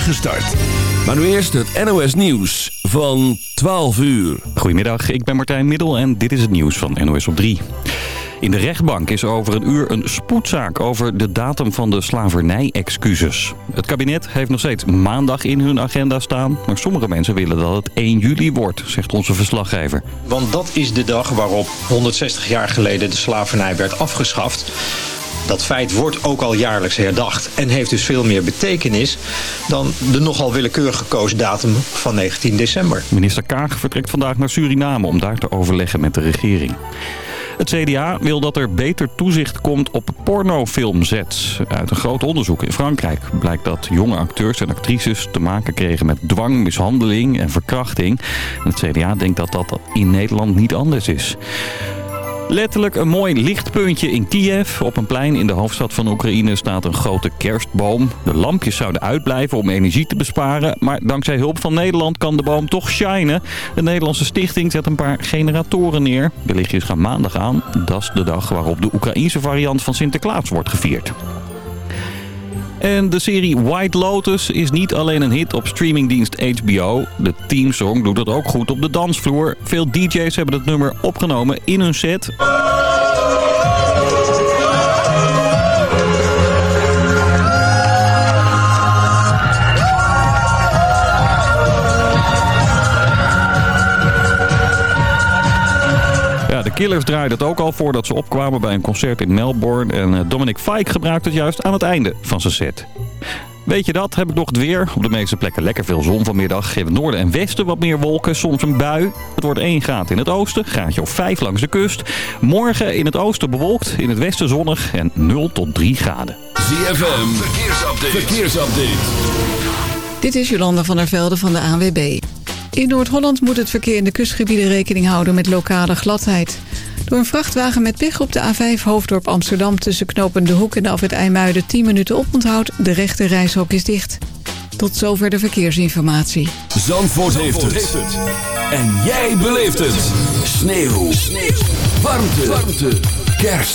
start. Maar nu eerst het NOS Nieuws van 12 uur. Goedemiddag, ik ben Martijn Middel en dit is het nieuws van NOS op 3. In de rechtbank is over een uur een spoedzaak over de datum van de slavernij-excuses. Het kabinet heeft nog steeds maandag in hun agenda staan... maar sommige mensen willen dat het 1 juli wordt, zegt onze verslaggever. Want dat is de dag waarop 160 jaar geleden de slavernij werd afgeschaft. Dat feit wordt ook al jaarlijks herdacht en heeft dus veel meer betekenis dan de nogal willekeurig gekozen datum van 19 december. Minister Kaag vertrekt vandaag naar Suriname om daar te overleggen met de regering. Het CDA wil dat er beter toezicht komt op pornofilmsets. Uit een groot onderzoek in Frankrijk blijkt dat jonge acteurs en actrices te maken kregen met dwang, mishandeling en verkrachting. het CDA denkt dat dat in Nederland niet anders is. Letterlijk een mooi lichtpuntje in Kiev. Op een plein in de hoofdstad van Oekraïne staat een grote kerstboom. De lampjes zouden uitblijven om energie te besparen. Maar dankzij hulp van Nederland kan de boom toch shinen. De Nederlandse stichting zet een paar generatoren neer. De lichtjes gaan maandag aan. Dat is de dag waarop de Oekraïense variant van Sinterklaas wordt gevierd. En de serie White Lotus is niet alleen een hit op streamingdienst HBO. De teamsong doet het ook goed op de dansvloer. Veel DJ's hebben het nummer opgenomen in hun set. Killers draaiden het ook al voordat ze opkwamen bij een concert in Melbourne. En eh, Dominic Fike gebruikte het juist aan het einde van zijn set. Weet je dat, heb ik nog het weer. Op de meeste plekken lekker veel zon vanmiddag. In het noorden en westen wat meer wolken, soms een bui. Het wordt 1 graad in het oosten, graadje of 5 langs de kust. Morgen in het oosten bewolkt, in het westen zonnig en 0 tot 3 graden. ZFM, verkeersupdate. verkeersupdate. Dit is Jolanda van der Velde van de ANWB. In Noord-Holland moet het verkeer in de kustgebieden rekening houden met lokale gladheid. Door een vrachtwagen met pech op de A5 Hoofddorp Amsterdam... tussen Knopende Hoek en af het IJmuiden 10 minuten oponthoud... de rechte reishok is dicht. Tot zover de verkeersinformatie. Zandvoort, heeft, het. En jij beleeft het. Sneeuw. Sneeuw. Warmte. Warmte. Kerst.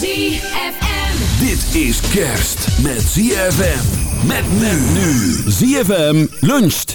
ZFM. Dit is kerst met ZFM. Met men nu. ZFM luncht.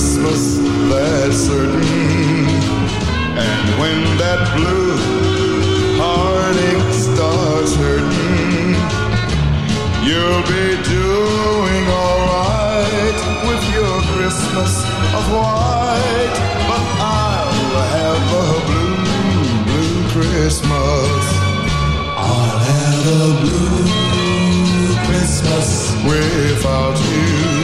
Christmas, that's certain. And when that blue heartache starts hurting, you'll be doing alright with your Christmas of white. But I'll have a blue, blue Christmas. I'll have a blue Christmas without you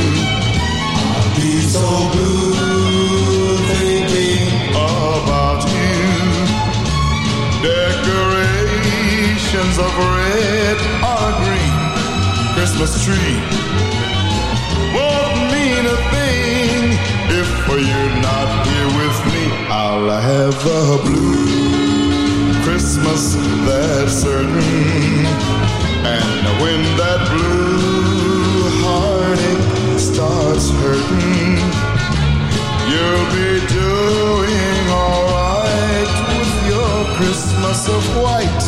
of red green Christmas tree won't mean a thing if you're not here with me. I'll have a blue Christmas, that's certain. And when that blue heartache starts hurting, you'll be doing alright with your Christmas of white.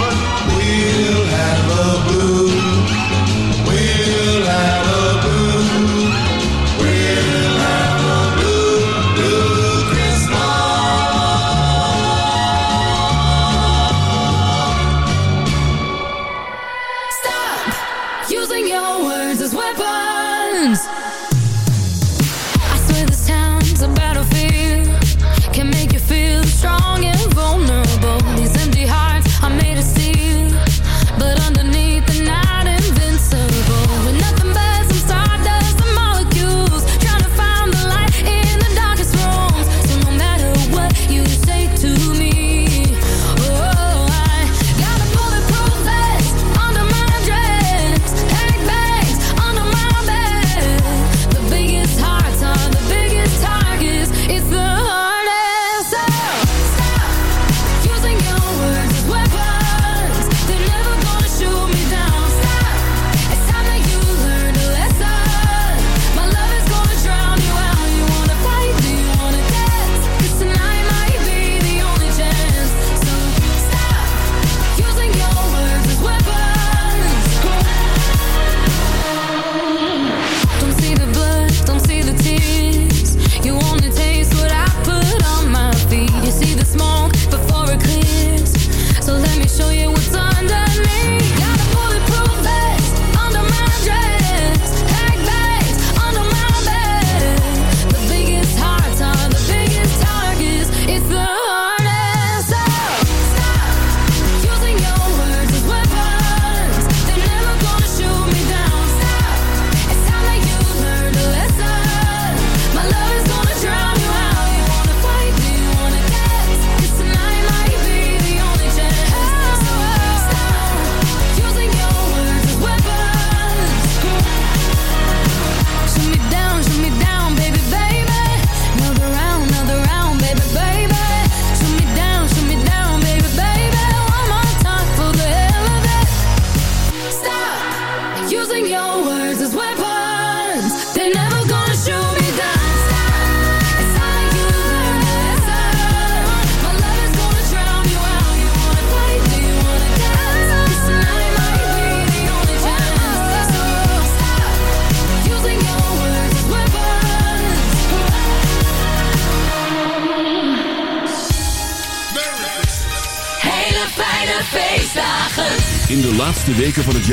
But we'll have a blue,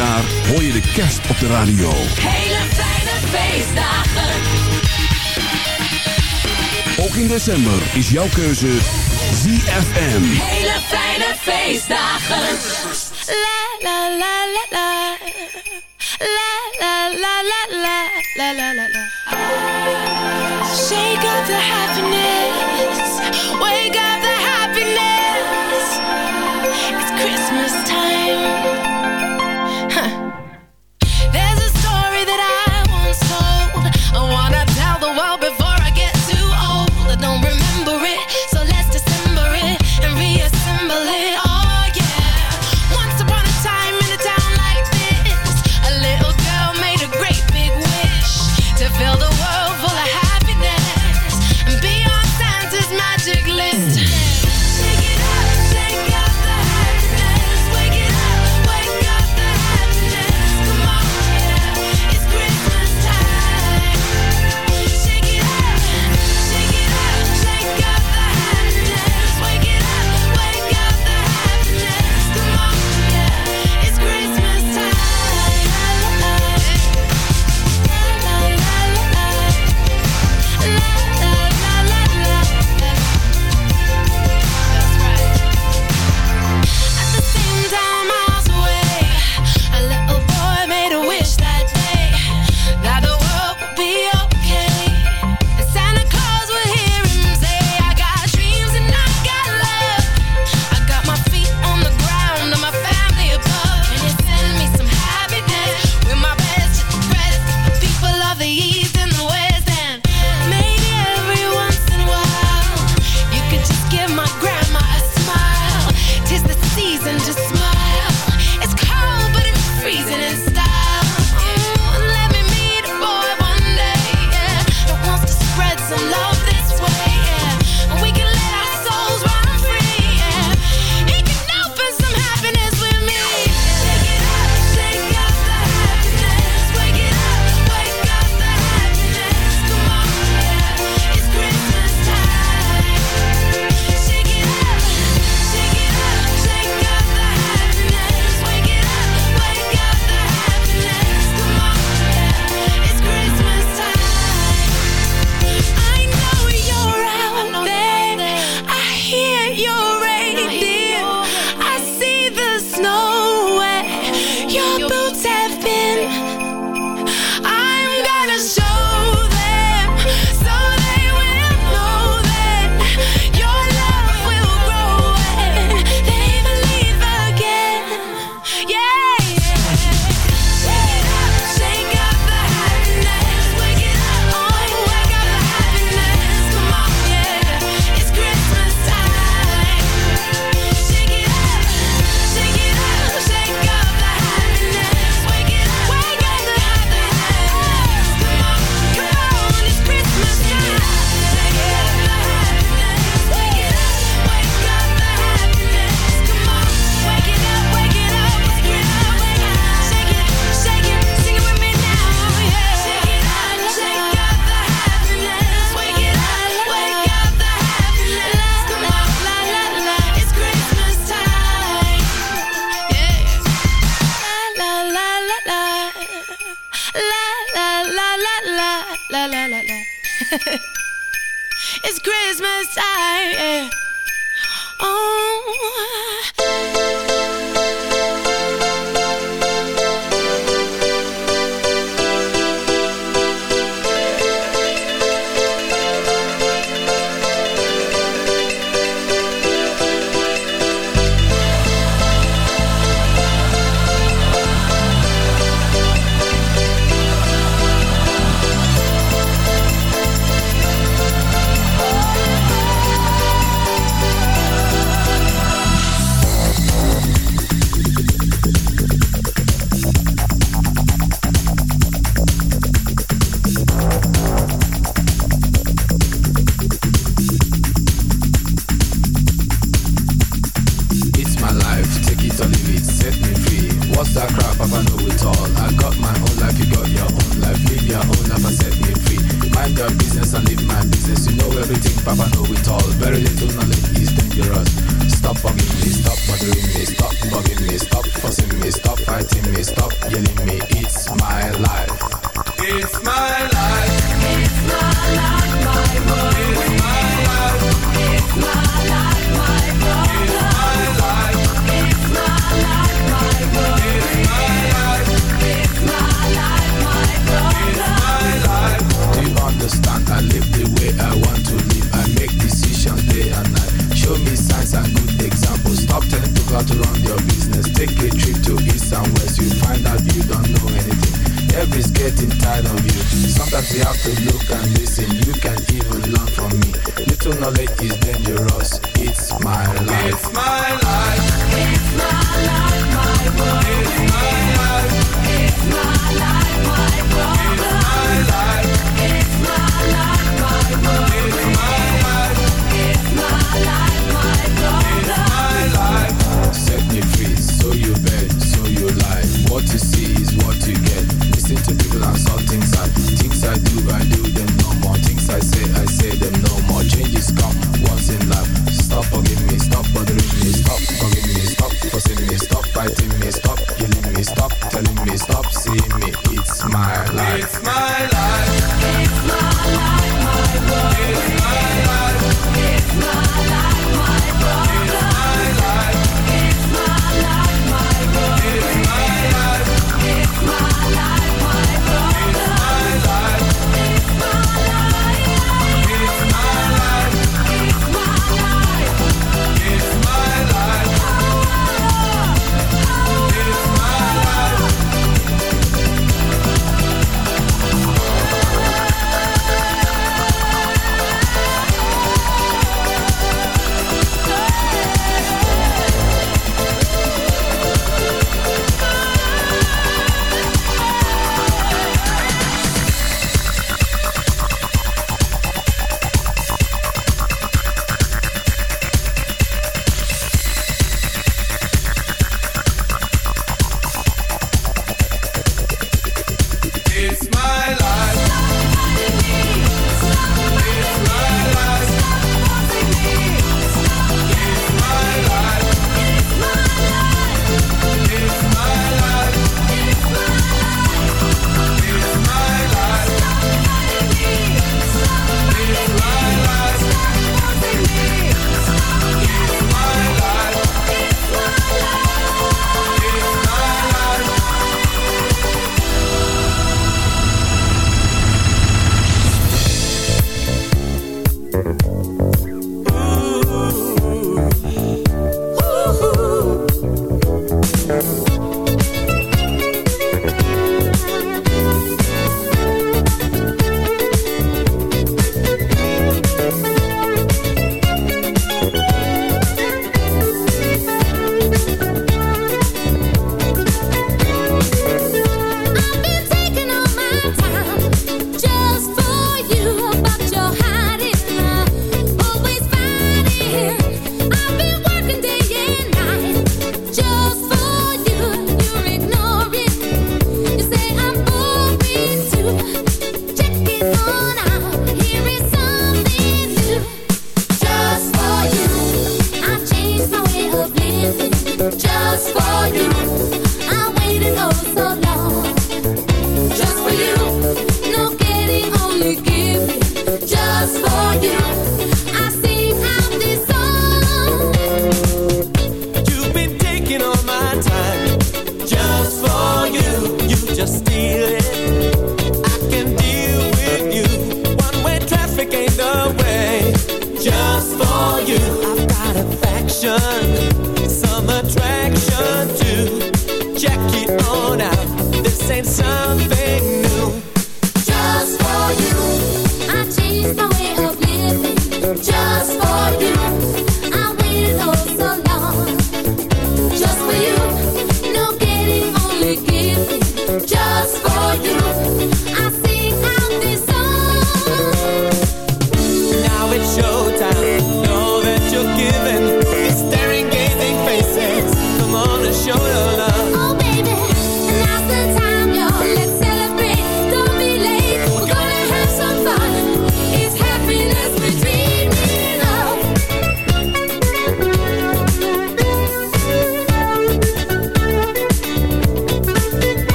het hoor je de kerst op de radio. Hele fijne feestdagen. Ook in december is jouw keuze ZFM. Hele fijne feestdagen. La la la la la. La la la la la la la. Shake up the happiness.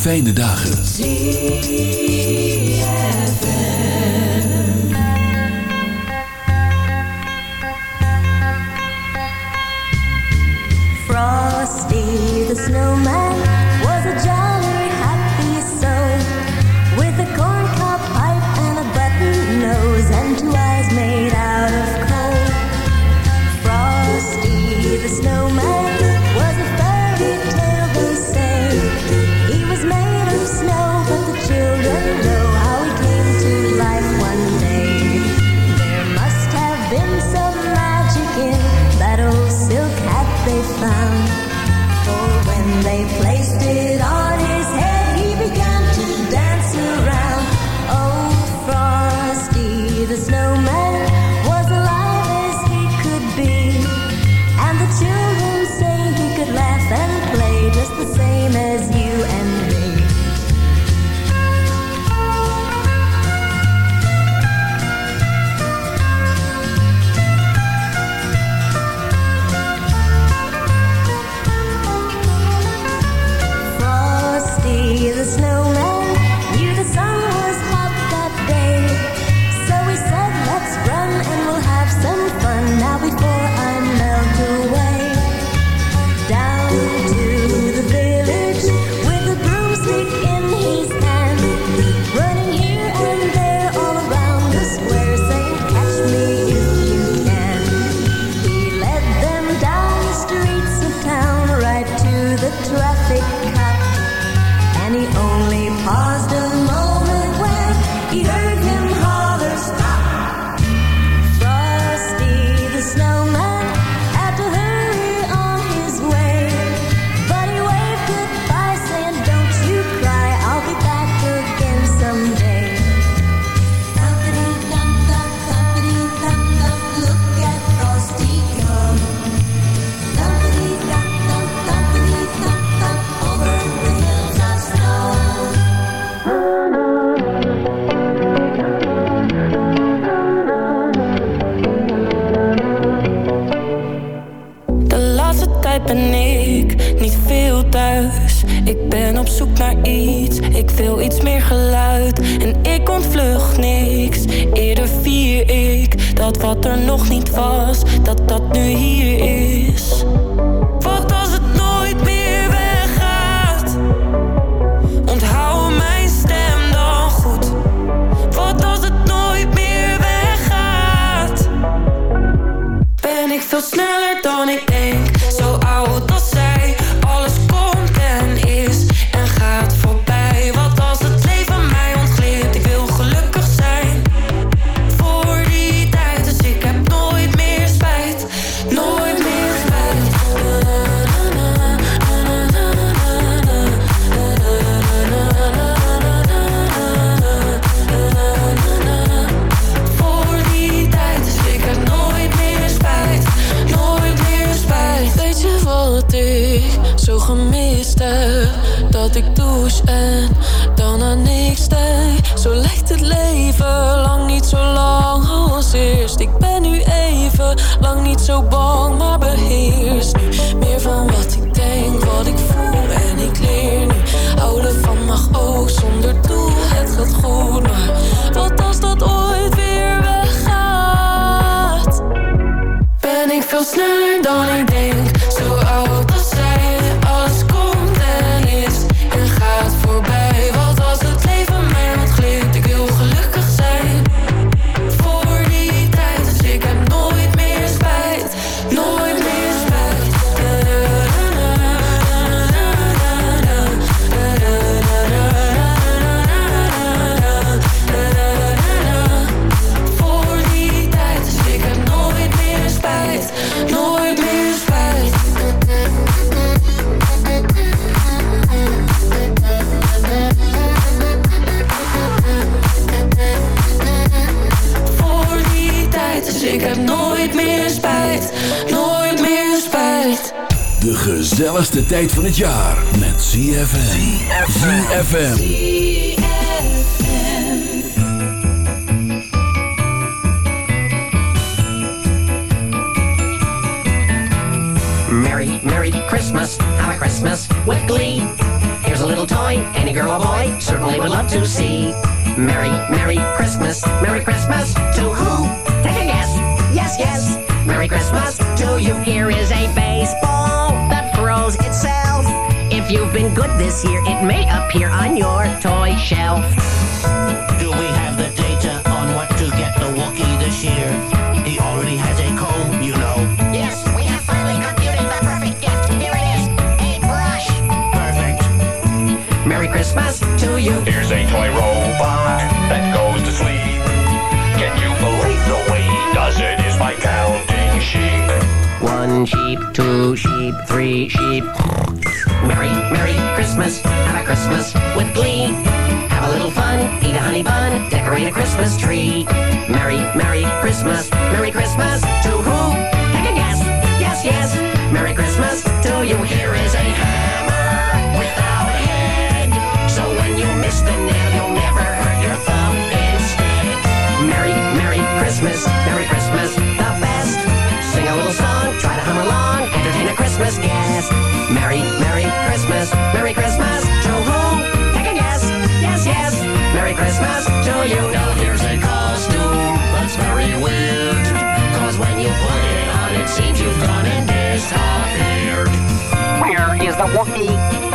Fijne dagen. Tijd van het jaar Where is the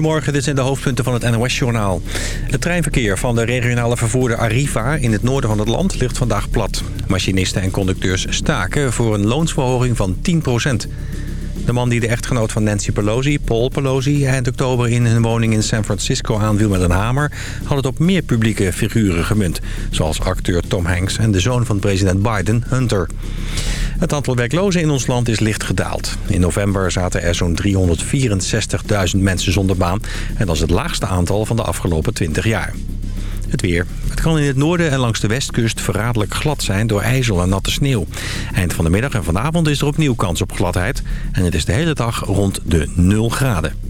Goedemorgen, dit zijn de hoofdpunten van het NOS-journaal. Het treinverkeer van de regionale vervoerder Arriva in het noorden van het land ligt vandaag plat. Machinisten en conducteurs staken voor een loonsverhoging van 10 De man die de echtgenoot van Nancy Pelosi, Paul Pelosi... eind oktober in hun woning in San Francisco aanviel met een hamer... had het op meer publieke figuren gemunt. Zoals acteur Tom Hanks en de zoon van president Biden, Hunter. Het aantal werklozen in ons land is licht gedaald. In november zaten er zo'n 364.000 mensen zonder baan. En dat is het laagste aantal van de afgelopen 20 jaar. Het weer. Het kan in het noorden en langs de westkust verraderlijk glad zijn door ijzel en natte sneeuw. Eind van de middag en vanavond is er opnieuw kans op gladheid. En het is de hele dag rond de 0 graden.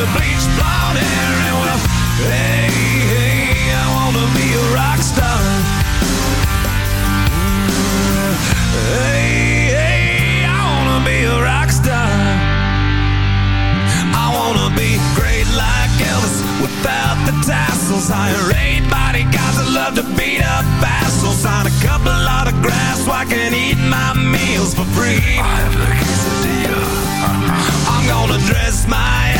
bunny bleached blonde hair. And well, hey, hey, I wanna be a rock star. Hey, hey, I wanna be a rock star. I wanna be great like Elvis without the tassels. Hire eight bodyguards that love to beat up assholes. Sign a couple autographs so I can eat my meals for free. I have the quesadilla. I'm gonna dress my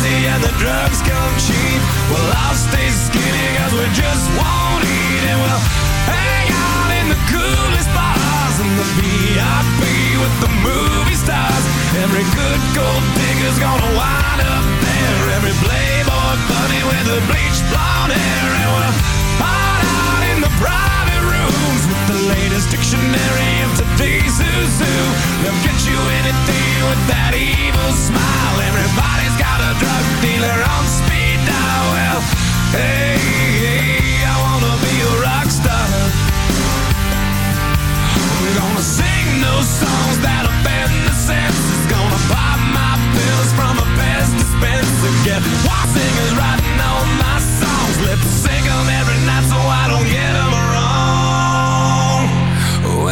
the drugs come cheap. Well, I'll stay skinny cause we just won't eat and we'll hang out in the coolest bars in the VIP with the movie stars. Every good gold digger's gonna wind up there. Every playboy bunny with a bleached blonde hair. And we'll hide out in the private rooms with the latest dictionary of today's who. They'll get you anything with that evil smile. Everybody's got a drug dealer on speed dial. Well, hey, hey, I wanna be a rock star. I'm gonna sing those songs that offend the senses. Gonna pop my pills from a Pez dispenser. Get white singers writing all my songs. Lip sync 'em every night so I don't get wrong.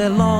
their long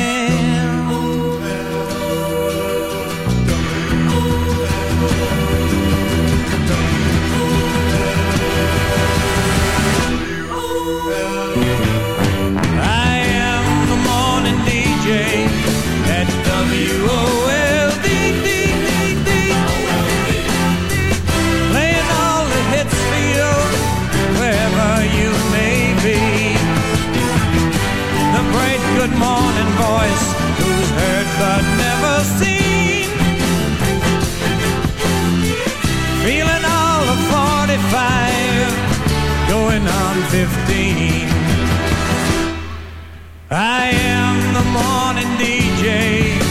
15. I am the morning DJ.